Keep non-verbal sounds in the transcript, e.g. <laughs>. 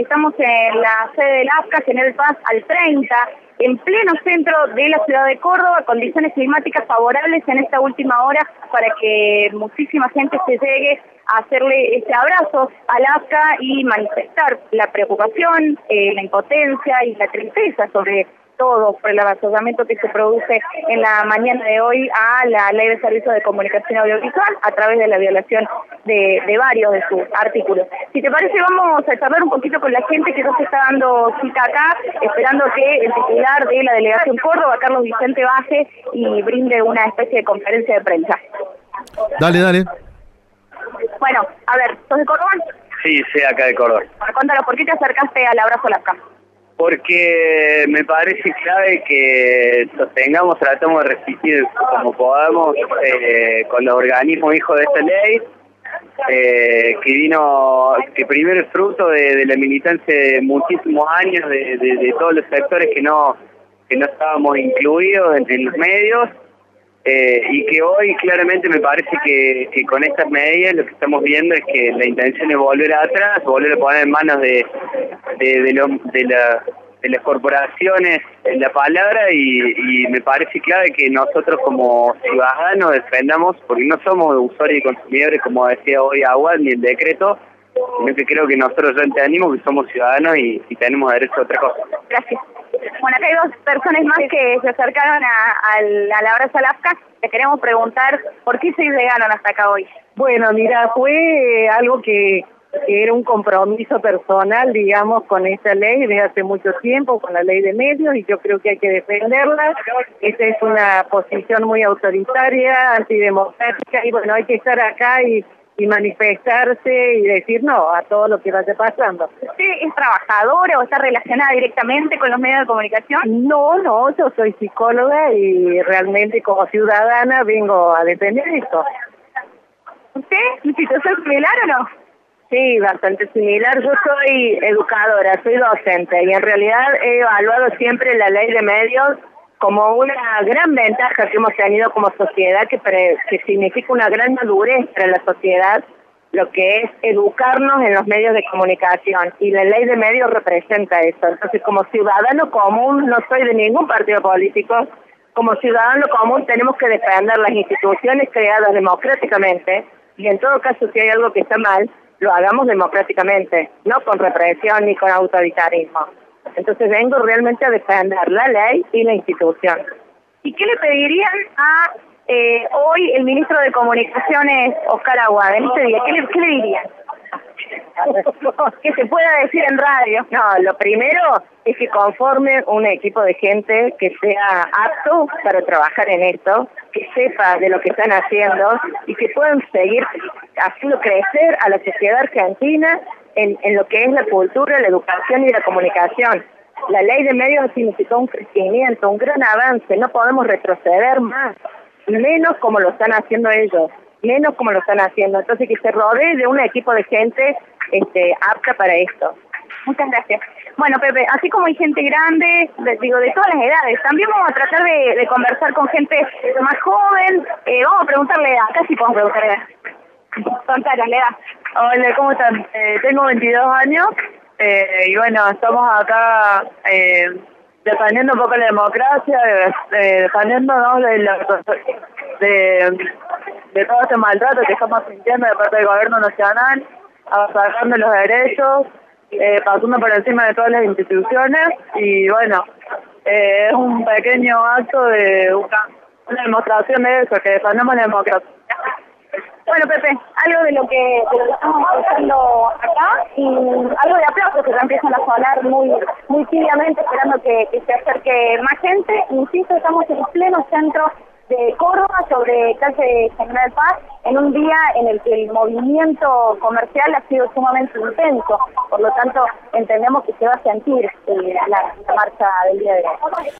Estamos en la sede del AFCA, General Paz, al 30, en pleno centro de la ciudad de Córdoba, condiciones climáticas favorables en esta última hora para que muchísima gente se llegue a hacerle este abrazo al AFCA y manifestar la preocupación, eh, la impotencia y la tristeza sobre todo por el avasallamiento que se produce en la mañana de hoy a la Ley de Servicios de Comunicación Audiovisual a través de la violación de, varios de sus artículos. Si te parece, vamos a charlar un poquito con la gente que nos está dando cita acá, esperando que el titular de la Delegación Córdoba, Carlos Vicente, baje y brinde una especie de conferencia de prensa. Dale, dale. Bueno, a ver, ¿sos de Córdoba? Sí, sí, acá de Córdoba. Cuéntanos, ¿por qué te acercaste al abrazo a la casa? Porque me parece clave que sostengamos, tratamos de resistir como podamos eh, con los organismos hijos de esta ley, eh, que vino, que primero es fruto de, la militancia de muchísimos años de, todos los sectores que no que no estábamos incluidos en los medios eh, y que hoy claramente me parece que, con estas medidas lo que estamos viendo es que la intención es volver atrás, volver a poner en manos de, de, de, de, la, de las corporaciones la palabra y, me parece clave que nosotros como ciudadanos defendamos, porque no somos usuarios y consumidores como decía hoy Agua ni el decreto, sino que creo que nosotros ya entendimos que somos ciudadanos y, y tenemos derecho a otra cosa. Gracias. Bueno, acá hay dos personas más que se acercaron a, a la abrazo Alaska. Le queremos preguntar por qué se llegaron hasta acá hoy. Bueno, mira, fue algo que, era un compromiso personal, digamos, con esta ley desde hace mucho tiempo, con la ley de medios, y yo creo que hay que defenderla. Esta es una posición muy autoritaria, antidemocrática, y bueno, hay que estar acá y y manifestarse y decir no a todo lo que vaya pasando. ¿Usted es trabajadora o está relacionada directamente con los medios de comunicación? No, no, yo soy psicóloga y realmente como ciudadana vengo a defender esto. ¿Usted situación similar o no? Sí, bastante similar. Yo soy educadora, soy docente y en realidad he evaluado siempre la ley de medios como una gran ventaja que hemos tenido como sociedad, que, que significa una gran madurez para la sociedad, lo que es educarnos en los medios de comunicación. Y la ley de medios representa eso. Entonces, como ciudadano común, no soy de ningún partido político, como ciudadano común tenemos que defender las instituciones creadas democráticamente y en todo caso si hay algo que está mal, lo hagamos democráticamente, no con represión ni con autoritarismo. Entonces vengo realmente a defender la ley y la institución. ¿Y qué le pedirían a eh, hoy el ministro de Comunicaciones, Oscar Aguada, en este día? ¿Qué le, qué le dirían? <laughs> que se pueda decir en radio. No, lo primero es que conforme un equipo de gente que sea apto para trabajar en esto, que sepa de lo que están haciendo y que puedan seguir haciendo crecer a la sociedad argentina en, en lo que es la cultura, la educación y la comunicación. La ley de medios significó un crecimiento, un gran avance, no podemos retroceder más, menos como lo están haciendo ellos, menos como lo están haciendo. Entonces que se rodee de un equipo de gente este, apta para esto. Muchas gracias. Bueno, Pepe, así como hay gente grande, digo, de todas las edades, también vamos a tratar de, conversar con gente más joven. Eh, vamos a preguntarle edad, casi podemos preguntarle edad. Contanos, la edad. Hola, ¿cómo están? Eh, tengo 22 años eh, y bueno, estamos acá eh, defendiendo un poco la democracia, defendiéndonos de, de, todo este maltrato que estamos sintiendo de parte del gobierno nacional, sacando los derechos, eh, pasando por encima de todas las instituciones y bueno, eh, es un pequeño acto de una demostración de eso, que defendemos la democracia. Bueno, Pepe, algo de lo que, estamos escuchando acá y algo de aplausos que ya empiezan a sonar muy muy tibiamente, esperando que, se acerque más gente. Insisto, estamos en pleno centro de Córdoba, sobre calle General Paz, en un día en el que el movimiento comercial ha sido sumamente intenso. Por lo tanto, entendemos que se va a sentir eh, la marcha del día de hoy.